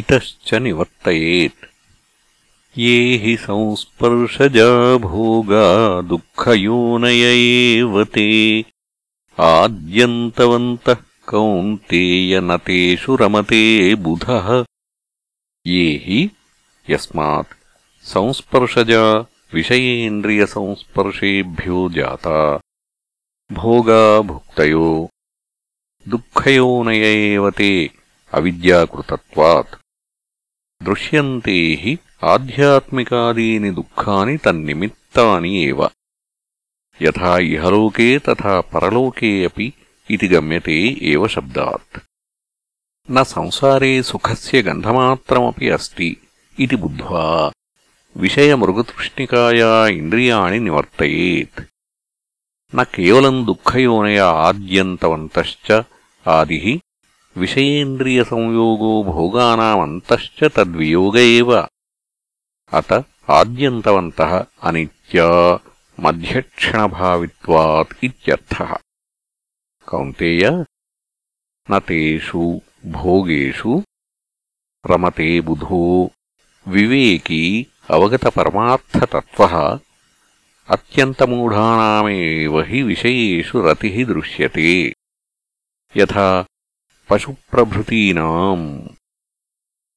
इतश्च निवर्तयेत् ये हि संस्पर्शजा भोगा दुःखयोनय एव ते। आद्यन्तवन्तः कौन्तेय न तेषु रमते बुधः। ये हि यस्मात् संस्पर्शजा विषयेन्द्रियसंस्पर्शेभ्यो जाता। भोगा भुक्तयो दुःखयोनय एव ते। अविद्याकृतत्वात् దృశ్యంతే హి ఆధ్యాత్మికాదీని దుఃఖాని తన్నిమిత్తాని ఏవ. యథా ఇహలోకే తథా పరలోకే అపి ఇది గమ్యతే ఏవ శబ్దాత్. న సంసారే సుఖస్య గంధమాత్రమపి అస్తి ఇది బుద్ధ్వా. విషయమృగతృష్ణికాయా ఇంద్రియాణి నివర్తయేత్. న కేవలం దుఃఖయోనయ ఆద్యంతవంతశ్చ ఆది विषयेन्द्रियसंयोगो भोगानामन्तश्च तद्वियोग एव अत आद्यन्तवन्तः अनित्या मध्यक्षणभावित्वात् इत्यर्थः। कौन्तेय, न तेषु भोगेषु रमते बुधो विवेकी अवगतपरमार्थतत्त्वः अत्यन्तमूढानामेव हि विषयेषु रतिः दृश्यते। यथा पशुप्रभृतीनाम्